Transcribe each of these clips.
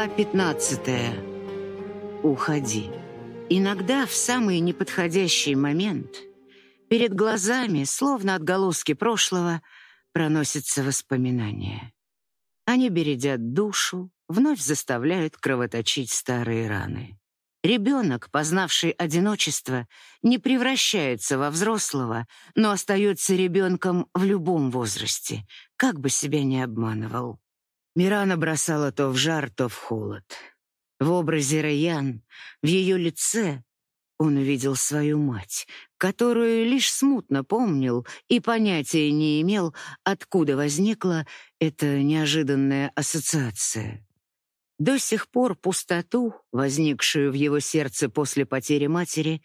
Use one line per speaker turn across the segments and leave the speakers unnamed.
Глава 15. Уходи. Иногда в самый неподходящий момент перед глазами, словно отголоски прошлого, проносятся воспоминания. Они бередят душу, вновь заставляют кровоточить старые раны. Ребенок, познавший одиночество, не превращается во взрослого, но остается ребенком в любом возрасте, как бы себя ни обманывал. Мирана бросала то в жар, то в холод. В образе Раян, в ее лице, он увидел свою мать, которую лишь смутно помнил и понятия не имел, откуда возникла эта неожиданная ассоциация. До сих пор пустоту, возникшую в его сердце после потери матери,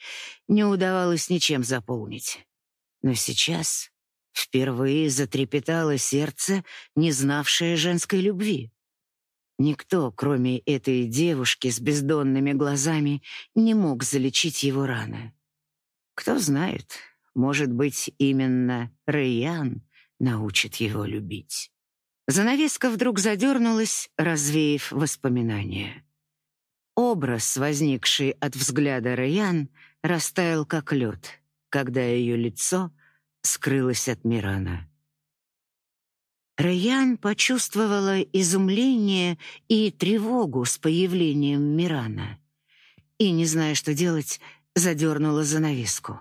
не удавалось ничем заполнить. Но сейчас Впервые затрепетало сердце, не знавшее женской любви. Никто, кроме этой девушки с бездонными глазами, не мог залечить его раны. Кто знает, может быть, именно Рэйян научит его любить. Занавеска вдруг задернулась, развеяв воспоминания. Образ, возникший от взгляда Рэйян, растаял как лед, когда ее лицо — скрылась от Мирана. Раян почувствовала изумление и тревогу с появлением Мирана. И, не зная, что делать, задернула занавеску.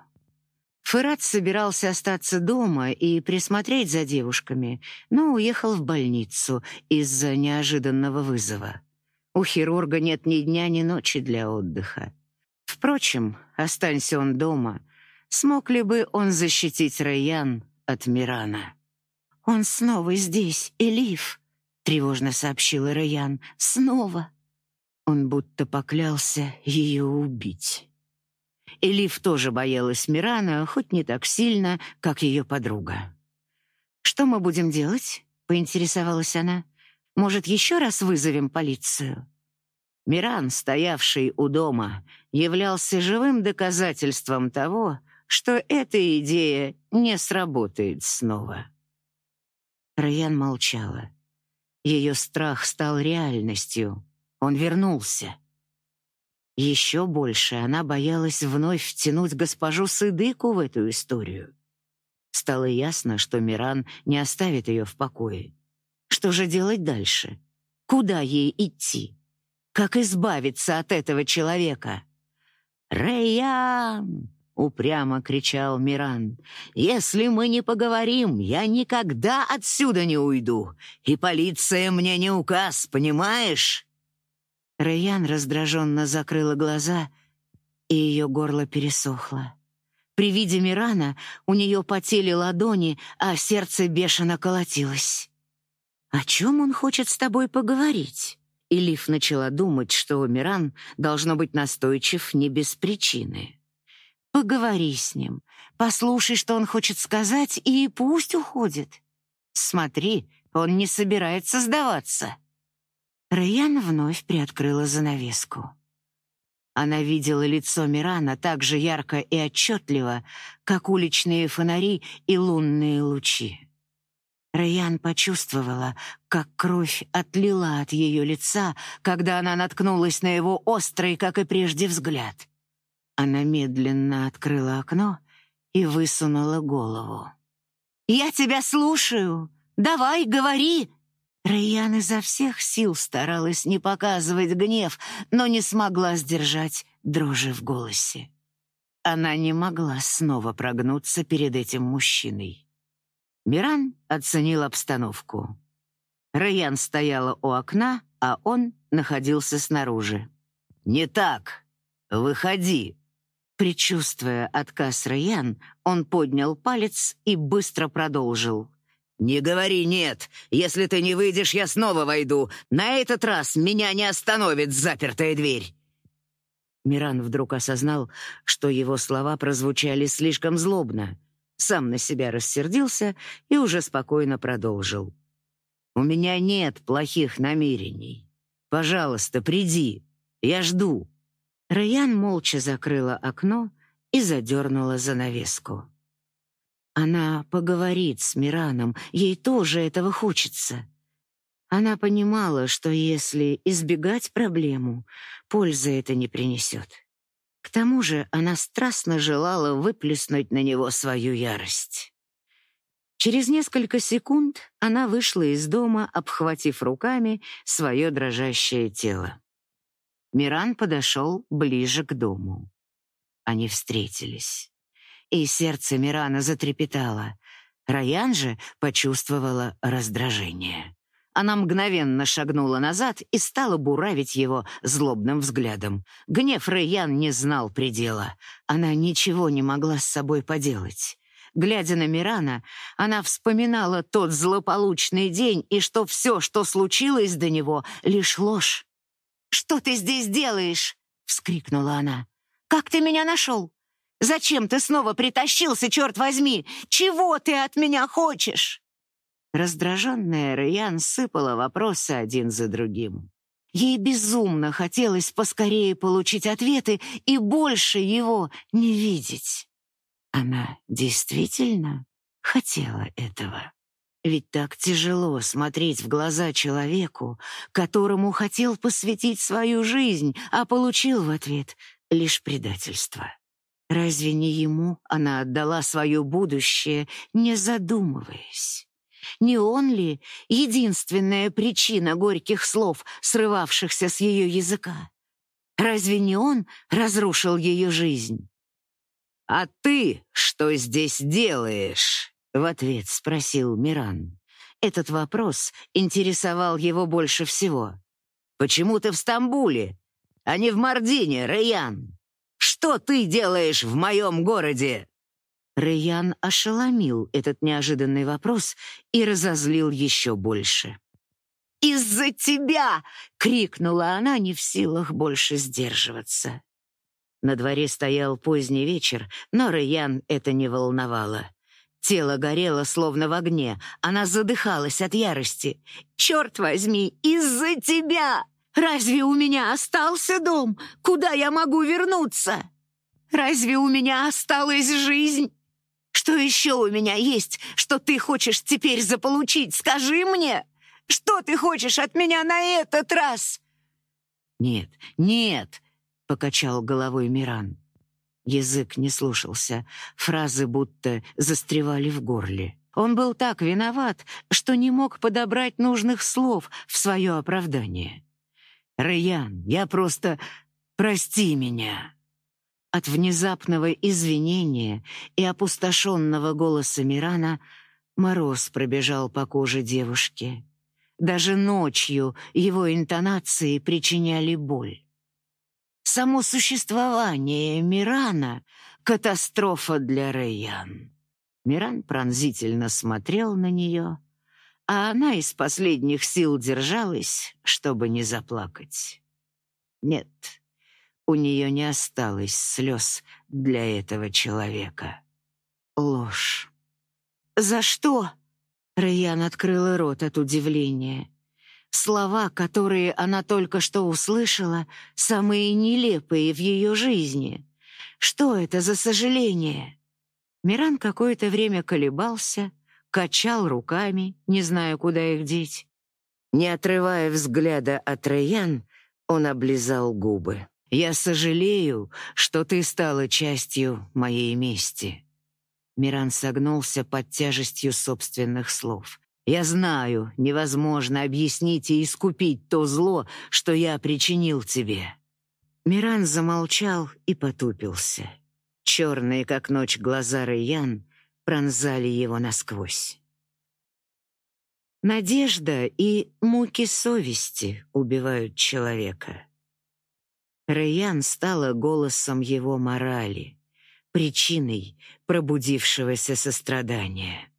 Фырат собирался остаться дома и присмотреть за девушками, но уехал в больницу из-за неожиданного вызова. У хирурга нет ни дня, ни ночи для отдыха. Впрочем, останься он дома — Смог ли бы он защитить Райан от Мирана? «Он снова здесь, Элиф», — тревожно сообщила Райан. «Снова». Он будто поклялся ее убить. Элиф тоже боялась Мирана, хоть не так сильно, как ее подруга. «Что мы будем делать?» — поинтересовалась она. «Может, еще раз вызовем полицию?» Миран, стоявший у дома, являлся живым доказательством того, что эта идея не сработает снова. Райан молчала. Ее страх стал реальностью. Он вернулся. Еще больше она боялась вновь втянуть госпожу Сыдыку в эту историю. Стало ясно, что Миран не оставит ее в покое. Что же делать дальше? Куда ей идти? Как избавиться от этого человека? «Рэйян!» — упрямо кричал Миран. «Если мы не поговорим, я никогда отсюда не уйду, и полиция мне не указ, понимаешь?» Рэян раздраженно закрыла глаза, и ее горло пересохло. При виде Мирана у нее потели ладони, а сердце бешено колотилось. «О чем он хочет с тобой поговорить?» И начала думать, что Миран должно быть настойчив не без причины. Поговори с ним, послушай, что он хочет сказать, и пусть уходит. Смотри, он не собирается сдаваться. Райан вновь приоткрыла занавеску. Она видела лицо Мирана так же ярко и отчетливо, как уличные фонари и лунные лучи. Райан почувствовала, как кровь отлила от ее лица, когда она наткнулась на его острый, как и прежде, взгляд — она медленно открыла окно и высунула голову. «Я тебя слушаю! Давай, говори!» Райан изо всех сил старалась не показывать гнев, но не смогла сдержать дрожи в голосе. Она не могла снова прогнуться перед этим мужчиной. Миран оценил обстановку. Райан стояла у окна, а он находился снаружи. «Не так! Выходи!» Причувствуя отказ Райан, он поднял палец и быстро продолжил. «Не говори «нет». Если ты не выйдешь, я снова войду. На этот раз меня не остановит запертая дверь». Миран вдруг осознал, что его слова прозвучали слишком злобно. Сам на себя рассердился и уже спокойно продолжил. «У меня нет плохих намерений. Пожалуйста, приди. Я жду». Райан молча закрыла окно и задернула занавеску. Она поговорит с Мираном, ей тоже этого хочется. Она понимала, что если избегать проблему, пользы это не принесет. К тому же она страстно желала выплеснуть на него свою ярость. Через несколько секунд она вышла из дома, обхватив руками свое дрожащее тело. Миран подошел ближе к дому. Они встретились. И сердце Мирана затрепетало. Раян же почувствовала раздражение. Она мгновенно шагнула назад и стала буравить его злобным взглядом. Гнев Раян не знал предела. Она ничего не могла с собой поделать. Глядя на Мирана, она вспоминала тот злополучный день и что все, что случилось до него, лишь ложь. «Что ты здесь делаешь?» — вскрикнула она. «Как ты меня нашел? Зачем ты снова притащился, черт возьми? Чего ты от меня хочешь?» Раздраженная Раян сыпала вопросы один за другим. Ей безумно хотелось поскорее получить ответы и больше его не видеть. Она действительно хотела этого. Ведь так тяжело смотреть в глаза человеку, которому хотел посвятить свою жизнь, а получил в ответ лишь предательство. Разве не ему она отдала свое будущее, не задумываясь? Не он ли единственная причина горьких слов, срывавшихся с ее языка? Разве не он разрушил ее жизнь? «А ты что здесь делаешь?» — в ответ спросил Миран. Этот вопрос интересовал его больше всего. «Почему ты в Стамбуле, а не в Мардине, Раян? Что ты делаешь в моем городе?» Раян ошеломил этот неожиданный вопрос и разозлил еще больше. «Из-за тебя!» — крикнула она, не в силах больше сдерживаться. На дворе стоял поздний вечер, но Раян это не волновало. Тело горело, словно в огне. Она задыхалась от ярости. «Черт возьми, из-за тебя! Разве у меня остался дом? Куда я могу вернуться? Разве у меня осталась жизнь? Что еще у меня есть, что ты хочешь теперь заполучить? Скажи мне! Что ты хочешь от меня на этот раз?» «Нет, нет!» — покачал головой Миран. Язык не слушался, фразы будто застревали в горле. Он был так виноват, что не мог подобрать нужных слов в свое оправдание. «Раян, я просто... Прости меня!» От внезапного извинения и опустошенного голоса Мирана мороз пробежал по коже девушки. Даже ночью его интонации причиняли боль. Само существование Мирана — катастрофа для Рэйян. Миран пронзительно смотрел на нее, а она из последних сил держалась, чтобы не заплакать. Нет, у нее не осталось слез для этого человека. Ложь. «За что?» Рэйян открыла рот от удивления. Слова, которые она только что услышала, самые нелепые в ее жизни. Что это за сожаление? Миран какое-то время колебался, качал руками, не зная, куда их деть. Не отрывая взгляда от Раян, он облизал губы. «Я сожалею, что ты стала частью моей мести». Миран согнулся под тяжестью собственных слов. Я знаю, невозможно объяснить и искупить то зло, что я причинил тебе». Миран замолчал и потупился. Черные, как ночь, глаза Райян пронзали его насквозь. Надежда и муки совести убивают человека. Райян стала голосом его морали, причиной пробудившегося сострадания.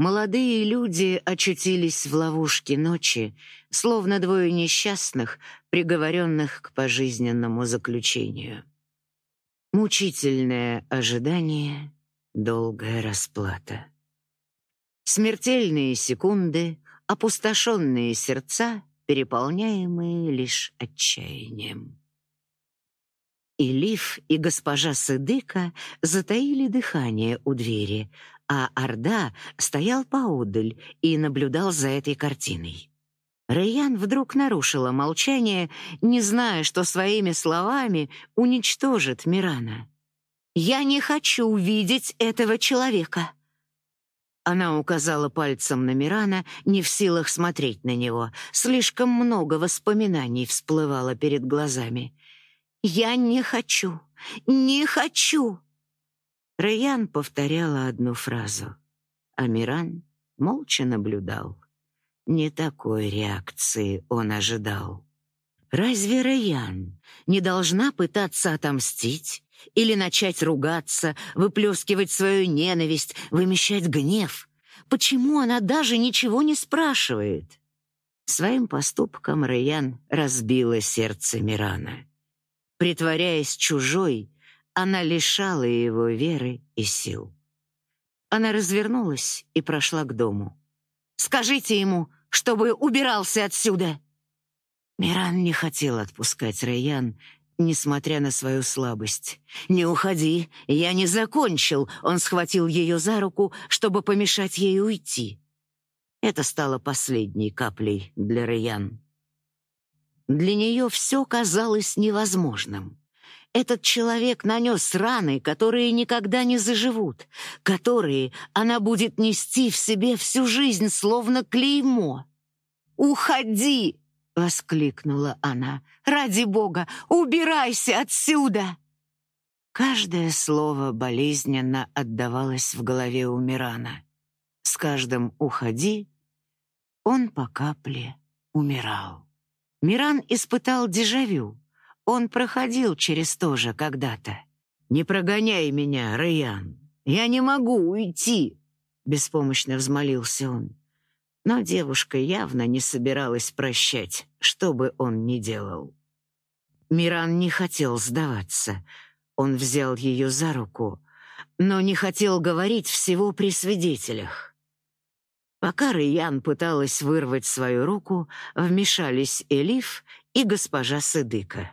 Молодые люди очутились в ловушке ночи, словно двое несчастных, приговоренных к пожизненному заключению. Мучительное ожидание, долгая расплата. Смертельные секунды, опустошенные сердца, переполняемые лишь отчаянием. И Лив, и госпожа Сыдыка затаили дыхание у двери, а Орда стоял поодаль и наблюдал за этой картиной. Райан вдруг нарушила молчание, не зная, что своими словами уничтожит Мирана. «Я не хочу увидеть этого человека!» Она указала пальцем на Мирана, не в силах смотреть на него. Слишком много воспоминаний всплывало перед глазами. «Я не хочу! Не хочу!» Райан повторяла одну фразу, а Миран молча наблюдал. Не такой реакции он ожидал. Разве Райан не должна пытаться отомстить или начать ругаться, выплескивать свою ненависть, вымещать гнев? Почему она даже ничего не спрашивает? Своим поступком Райан разбила сердце Мирана. Притворяясь чужой, она лишала его веры и сил. Она развернулась и прошла к дому. «Скажите ему, чтобы убирался отсюда!» Миран не хотел отпускать Райан, несмотря на свою слабость. «Не уходи, я не закончил!» Он схватил ее за руку, чтобы помешать ей уйти. Это стало последней каплей для Райан. Для нее все казалось невозможным. Этот человек нанес раны, которые никогда не заживут, которые она будет нести в себе всю жизнь, словно клеймо. «Уходи!» — воскликнула она. «Ради Бога, убирайся отсюда!» Каждое слово болезненно отдавалось в голове у Мирана. С каждым «уходи» он по капле умирал. Миран испытал дежавю. Он проходил через то же когда-то. «Не прогоняй меня, Райан! Я не могу уйти!» Беспомощно взмолился он. Но девушка явно не собиралась прощать, что бы он ни делал. Миран не хотел сдаваться. Он взял ее за руку, но не хотел говорить всего при свидетелях. Пока Райан пыталась вырвать свою руку, вмешались Элиф и госпожа Сыдыка.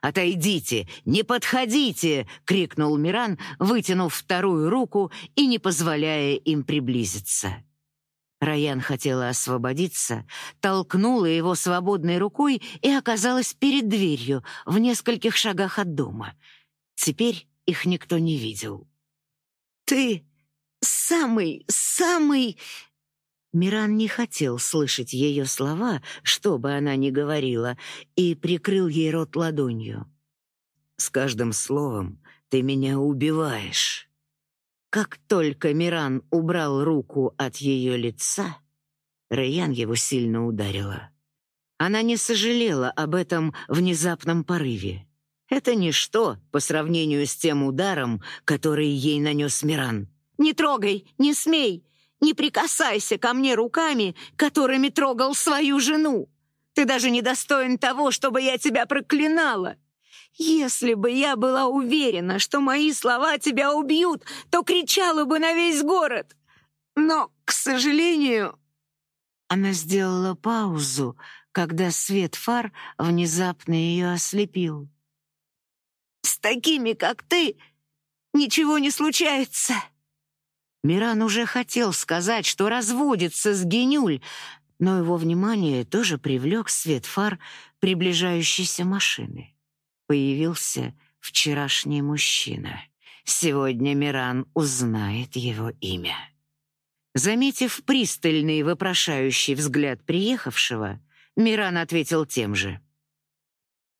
«Отойдите! Не подходите!» — крикнул Миран, вытянув вторую руку и не позволяя им приблизиться. Раян хотела освободиться, толкнула его свободной рукой и оказалась перед дверью в нескольких шагах от дома. Теперь их никто не видел. «Ты самый, самый...» Миран не хотел слышать ее слова, что бы она ни говорила, и прикрыл ей рот ладонью. «С каждым словом ты меня убиваешь». Как только Миран убрал руку от ее лица, Райан его сильно ударила. Она не сожалела об этом внезапном порыве. Это ничто по сравнению с тем ударом, который ей нанес Миран. «Не трогай! Не смей! Не прикасайся ко мне руками, которыми трогал свою жену! Ты даже не достоин того, чтобы я тебя проклинала!» Если бы я была уверена, что мои слова тебя убьют, то кричала бы на весь город. Но, к сожалению...» Она сделала паузу, когда свет фар внезапно ее ослепил. «С такими, как ты, ничего не случается!» Миран уже хотел сказать, что разводится с Генюль, но его внимание тоже привлек свет фар приближающейся машины появился вчерашний мужчина. Сегодня Миран узнает его имя. Заметив пристальный вопрошающий взгляд приехавшего, Миран ответил тем же.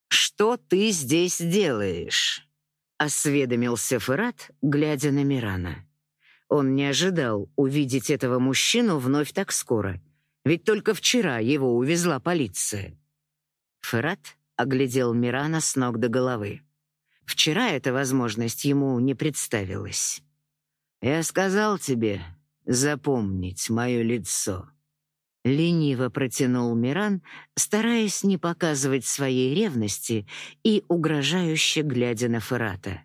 «Что ты здесь делаешь?» — осведомился Ферат, глядя на Мирана. Он не ожидал увидеть этого мужчину вновь так скоро, ведь только вчера его увезла полиция. Ферат оглядел Мирана с ног до головы. Вчера эта возможность ему не представилась. «Я сказал тебе запомнить мое лицо». Лениво протянул Миран, стараясь не показывать своей ревности и угрожающе глядя на Ферата.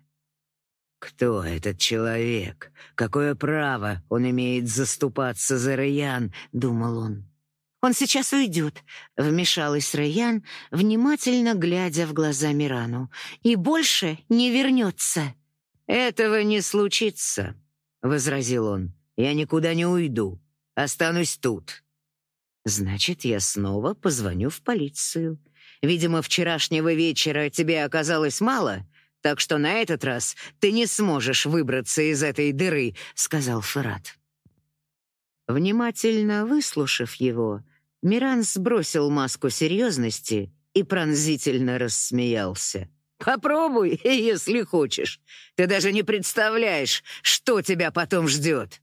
«Кто этот человек? Какое право он имеет заступаться за Раян?» — думал он. Он сейчас уйдет», — вмешалась Райан, внимательно глядя в глаза Мирану, «и больше не вернется». «Этого не случится», — возразил он. «Я никуда не уйду. Останусь тут». «Значит, я снова позвоню в полицию. Видимо, вчерашнего вечера тебе оказалось мало, так что на этот раз ты не сможешь выбраться из этой дыры», — сказал Ферат. Внимательно выслушав его, Миран сбросил маску серьезности и пронзительно рассмеялся. «Попробуй, если хочешь. Ты даже не представляешь, что тебя потом ждет».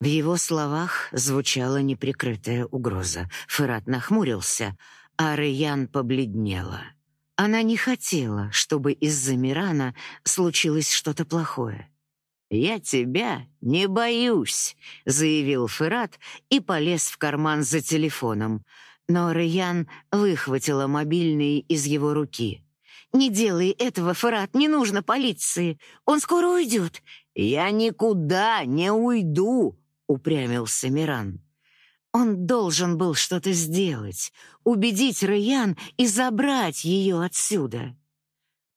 В его словах звучала неприкрытая угроза. Ферат нахмурился, а Раян побледнела. Она не хотела, чтобы из-за Мирана случилось что-то плохое. «Я тебя не боюсь», — заявил Ферат и полез в карман за телефоном. Но Раян выхватила мобильный из его руки. «Не делай этого, Ферат, не нужно полиции. Он скоро уйдет». «Я никуда не уйду», — упрямился Миран. Он должен был что-то сделать, убедить Раян и забрать ее отсюда.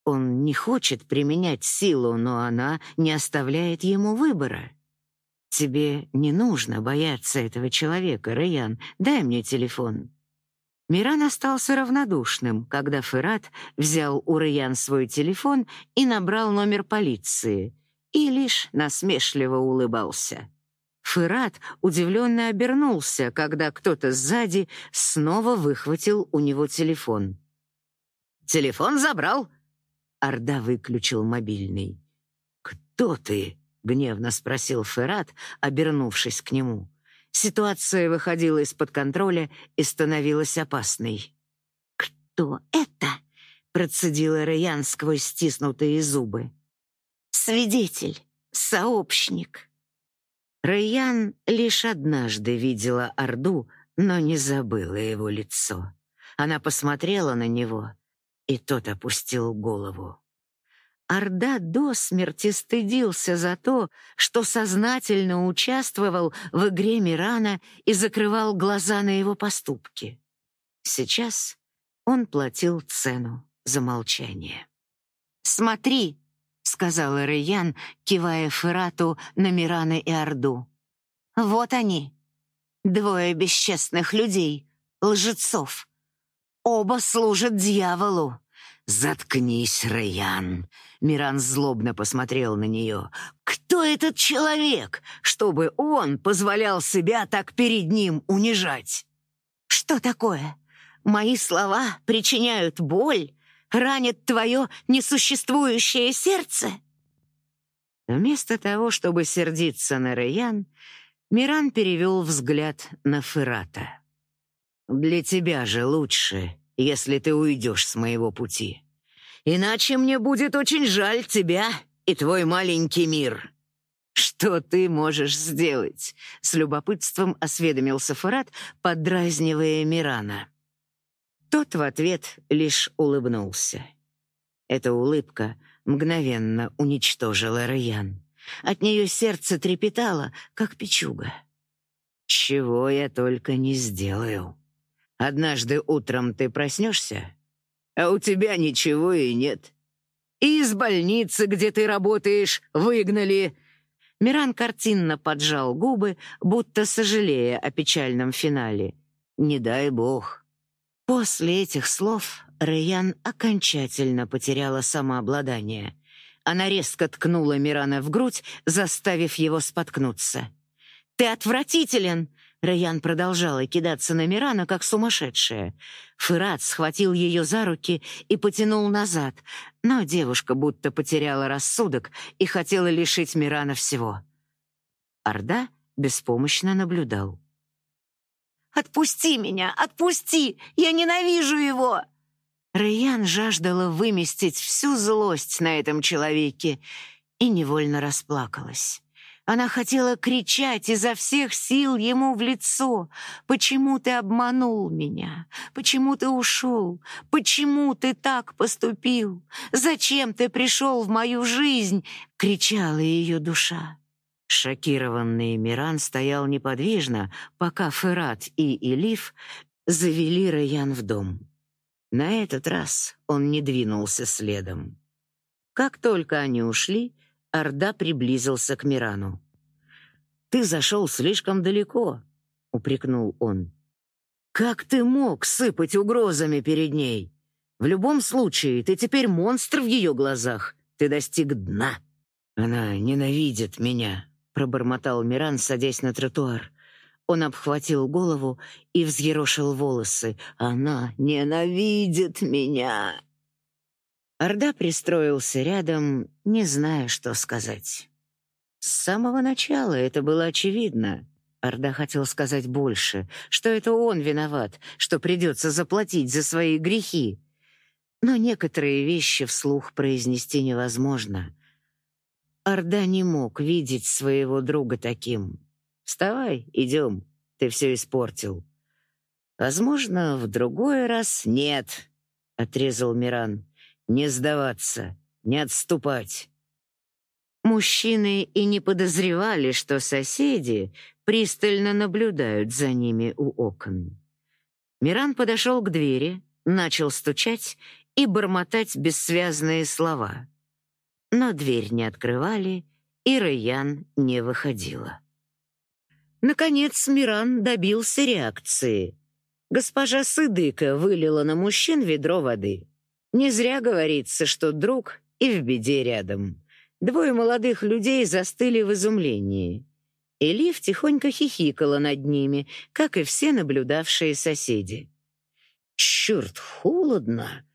Он не хочет применять силу, но она не оставляет ему выбора. Тебе не нужно бояться этого человека, Раян. Дай мне телефон. Миран остался равнодушным, когда Ферат взял у Раян свой телефон и набрал номер полиции, и лишь насмешливо улыбался. Ферат удивленно обернулся, когда кто-то сзади снова выхватил у него телефон. «Телефон забрал», Орда выключил мобильный. «Кто ты?» — гневно спросил Ферат, обернувшись к нему. Ситуация выходила из-под контроля и становилась опасной. «Кто это?» — процедила Раян сквозь стиснутые зубы. «Свидетель, сообщник». Раян лишь однажды видела Орду, но не забыла его лицо. Она посмотрела на него — и тот опустил голову. Орда до смерти стыдился за то, что сознательно участвовал в игре Мирана и закрывал глаза на его поступки. Сейчас он платил цену за молчание. «Смотри», — сказал Рейян, кивая Ферату на Мирана и Орду. «Вот они, двое бесчестных людей, лжецов, Оба служат дьяволу. Заткнись, Райан. Миран злобно посмотрел на нее. Кто этот человек, чтобы он позволял себя так перед ним унижать? Что такое? Мои слова причиняют боль, ранят твое несуществующее сердце? Вместо того, чтобы сердиться на Райан, Миран перевел взгляд на Ферата. Для тебя же лучше, если ты уйдешь с моего пути. Иначе мне будет очень жаль тебя и твой маленький мир. Что ты можешь сделать? С любопытством осведомился Фарад, поддразнивая Мирана. Тот в ответ лишь улыбнулся. Эта улыбка мгновенно уничтожила Раян. От нее сердце трепетало, как печуга. «Чего я только не сделаю», Однажды утром ты проснешься, а у тебя ничего и нет. И из больницы, где ты работаешь, выгнали. Миран картинно поджал губы, будто сожалея о печальном финале. Не дай бог. После этих слов Рэян окончательно потеряла самообладание. Она резко ткнула Мирана в грудь, заставив его споткнуться. «Ты отвратителен!» Раян продолжала кидаться на Мирана, как сумасшедшая. Фырат схватил ее за руки и потянул назад, но девушка будто потеряла рассудок и хотела лишить Мирана всего. Орда беспомощно наблюдал. «Отпусти меня! Отпусти! Я ненавижу его!» Раян жаждала выместить всю злость на этом человеке и невольно расплакалась. Она хотела кричать изо всех сил ему в лицо. «Почему ты обманул меня? Почему ты ушел? Почему ты так поступил? Зачем ты пришел в мою жизнь?» — кричала ее душа. Шокированный Миран стоял неподвижно, пока Ферат и Илиф завели Раян в дом. На этот раз он не двинулся следом. Как только они ушли, Орда приблизился к Мирану. ты зашел слишком далеко», — упрекнул он. «Как ты мог сыпать угрозами перед ней? В любом случае, ты теперь монстр в ее глазах. Ты достиг дна». «Она ненавидит меня», — пробормотал Миран, садясь на тротуар. Он обхватил голову и взъерошил волосы. «Она ненавидит меня!» Орда пристроился рядом, не зная, что сказать. С самого начала это было очевидно. Орда хотел сказать больше, что это он виноват, что придется заплатить за свои грехи. Но некоторые вещи вслух произнести невозможно. Орда не мог видеть своего друга таким. «Вставай, идем, ты все испортил». «Возможно, в другой раз нет», — отрезал Миран. «Не сдаваться, не отступать». Мужчины и не подозревали, что соседи пристально наблюдают за ними у окон. Миран подошел к двери, начал стучать и бормотать бессвязные слова. Но дверь не открывали, и Райан не выходила. Наконец Миран добился реакции. Госпожа Сыдыка вылила на мужчин ведро воды. Не зря говорится, что друг и в беде рядом. Двое молодых людей застыли в изумлении. Элиф тихонько хихикала над ними, как и все наблюдавшие соседи. «Черт, холодно!»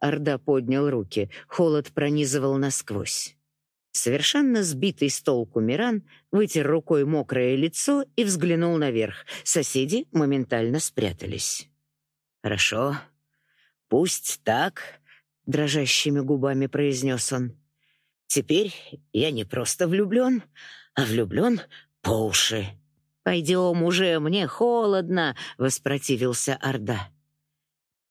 Орда поднял руки, холод пронизывал насквозь. Совершенно сбитый с толку Миран вытер рукой мокрое лицо и взглянул наверх. Соседи моментально спрятались. «Хорошо, пусть так», — дрожащими губами произнес он. «Теперь я не просто влюблен, а влюблен по уши». «Пойдем уже, мне холодно», — воспротивился Орда.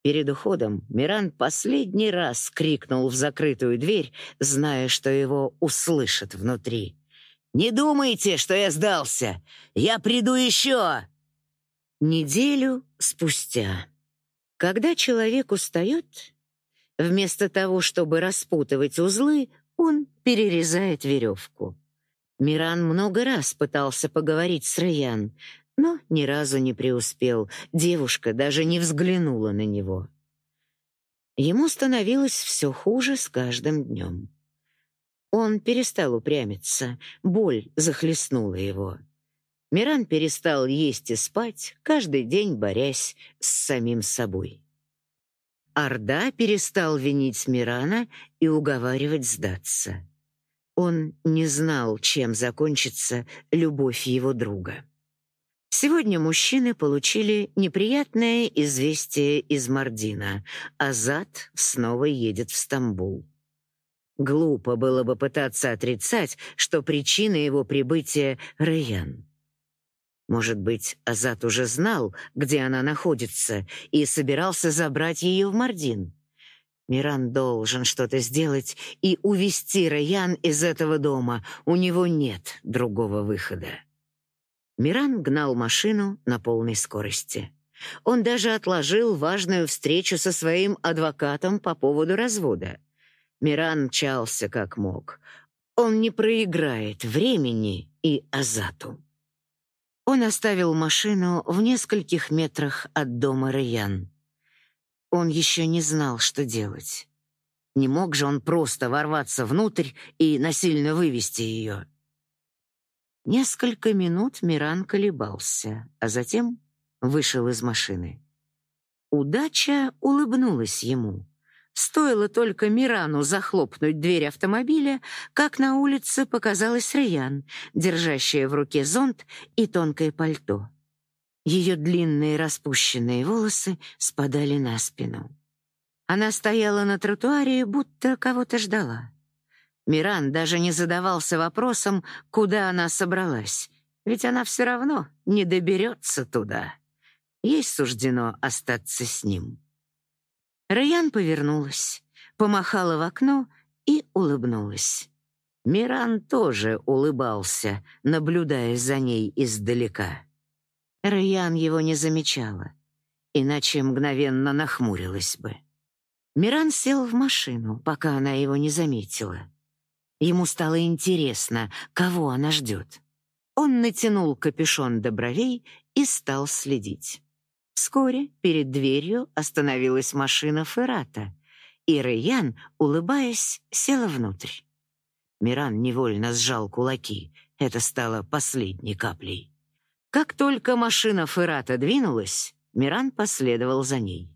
Перед уходом Миран последний раз крикнул в закрытую дверь, зная, что его услышат внутри. «Не думайте, что я сдался! Я приду еще!» Неделю спустя. Когда человек устает, вместо того, чтобы распутывать узлы, он перерезает веревку. Миран много раз пытался поговорить с Раян, но ни разу не преуспел. Девушка даже не взглянула на него. Ему становилось все хуже с каждым днем. Он перестал упрямиться, боль захлестнула его. Миран перестал есть и спать, каждый день борясь с самим собой. Орда перестал винить Мирана и уговаривать сдаться. Он не знал, чем закончится любовь его друга. Сегодня мужчины получили неприятное известие из Мардина. Азат снова едет в Стамбул. Глупо было бы пытаться отрицать, что причина его прибытия — Райан. Может быть, Азат уже знал, где она находится, и собирался забрать ее в Мардин. Миран должен что-то сделать и увести Райан из этого дома. У него нет другого выхода. Миран гнал машину на полной скорости. Он даже отложил важную встречу со своим адвокатом по поводу развода. Миран мчался как мог. Он не проиграет времени и Азату. Он оставил машину в нескольких метрах от дома Раян. Он еще не знал, что делать. Не мог же он просто ворваться внутрь и насильно вывести ее. Несколько минут Миран колебался, а затем вышел из машины. Удача улыбнулась ему. Стоило только Мирану захлопнуть дверь автомобиля, как на улице показалась Раян, держащая в руке зонт и тонкое пальто. Ее длинные распущенные волосы спадали на спину. Она стояла на тротуаре, будто кого-то ждала. Миран даже не задавался вопросом, куда она собралась, ведь она все равно не доберется туда. Ей суждено остаться с ним. Раян повернулась, помахала в окно и улыбнулась. Миран тоже улыбался, наблюдая за ней издалека. Раян его не замечала, иначе мгновенно нахмурилась бы. Миран сел в машину, пока она его не заметила. Ему стало интересно, кого она ждет. Он натянул капюшон до бровей и стал следить. Вскоре перед дверью остановилась машина Феррата, и Райан, улыбаясь, села внутрь. Миран невольно сжал кулаки. Это стало последней каплей. Как только машина Феррата двинулась, Миран последовал за ней.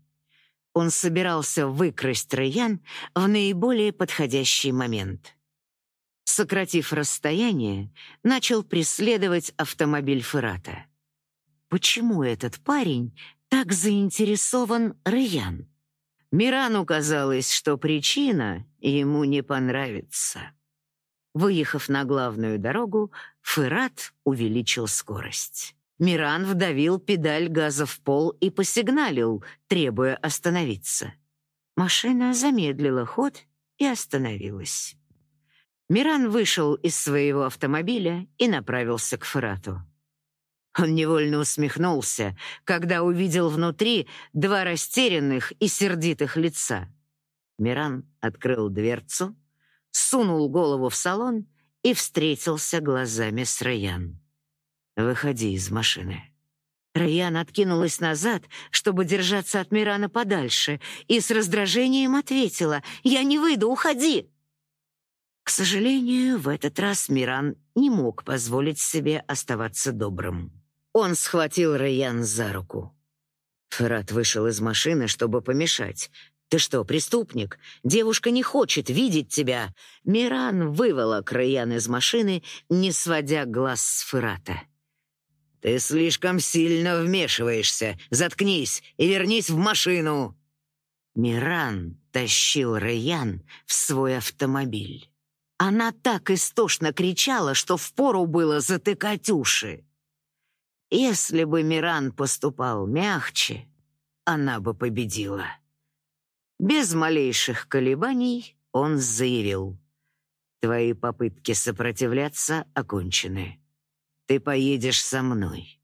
Он собирался выкрасть Райан в наиболее подходящий момент. Сократив расстояние, начал преследовать автомобиль Феррата. Почему этот парень так заинтересован Райан? Мирану казалось, что причина ему не понравится. Выехав на главную дорогу, Феррат увеличил скорость. Миран вдавил педаль газа в пол и посигналил, требуя остановиться. Машина замедлила ход и остановилась. Миран вышел из своего автомобиля и направился к Фрату. Он невольно усмехнулся, когда увидел внутри два растерянных и сердитых лица. Миран открыл дверцу, сунул голову в салон и встретился глазами с Раян. «Выходи из машины». Раян откинулась назад, чтобы держаться от Мирана подальше, и с раздражением ответила «Я не выйду, уходи!» К сожалению, в этот раз Миран не мог позволить себе оставаться добрым. Он схватил Раян за руку. Ферат вышел из машины, чтобы помешать. «Ты что, преступник? Девушка не хочет видеть тебя!» Миран выволок Раян из машины, не сводя глаз с Ферата. «Ты слишком сильно вмешиваешься. Заткнись и вернись в машину!» Миран тащил Раян в свой автомобиль. Она так истошно кричала, что впору было затыкать уши. Если бы Миран поступал мягче, она бы победила. Без малейших колебаний он заявил. «Твои попытки сопротивляться окончены. Ты поедешь со мной.